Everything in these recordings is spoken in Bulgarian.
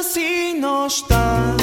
assim não está.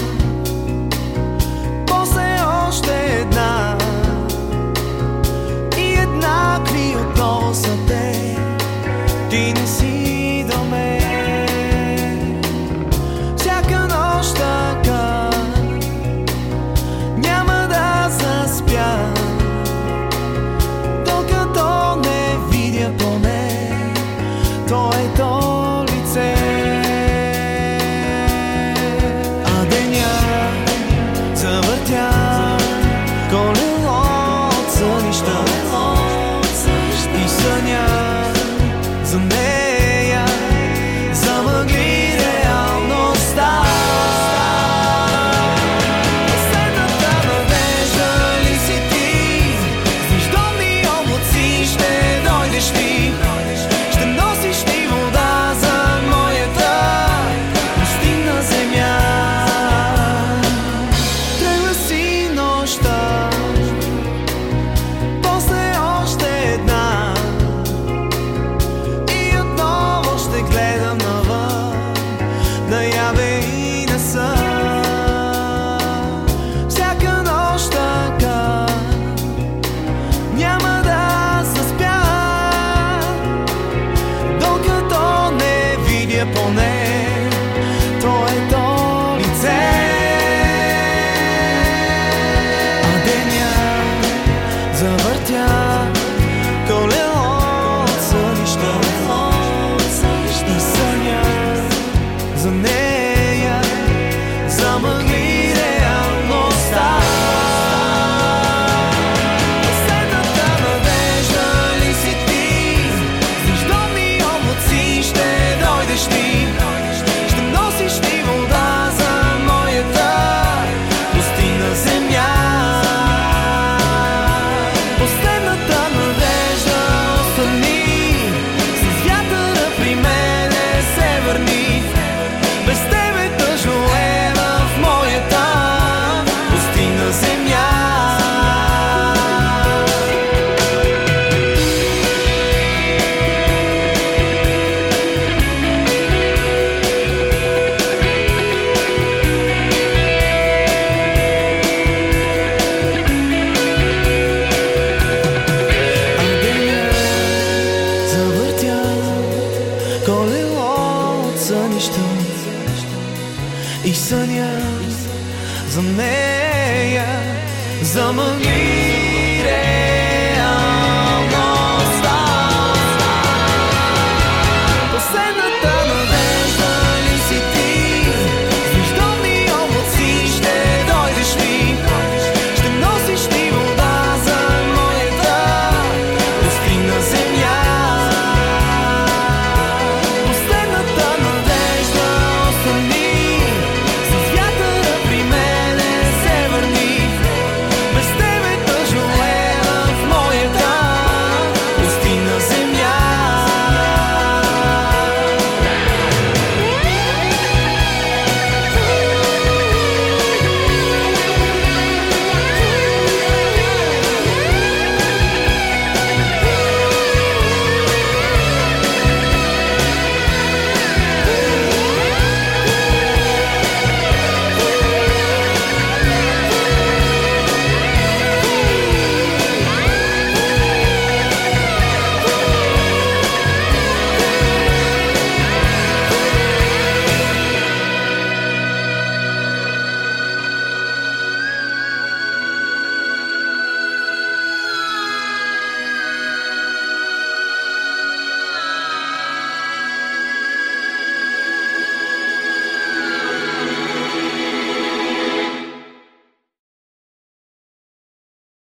за нищо и съня за нея замъни.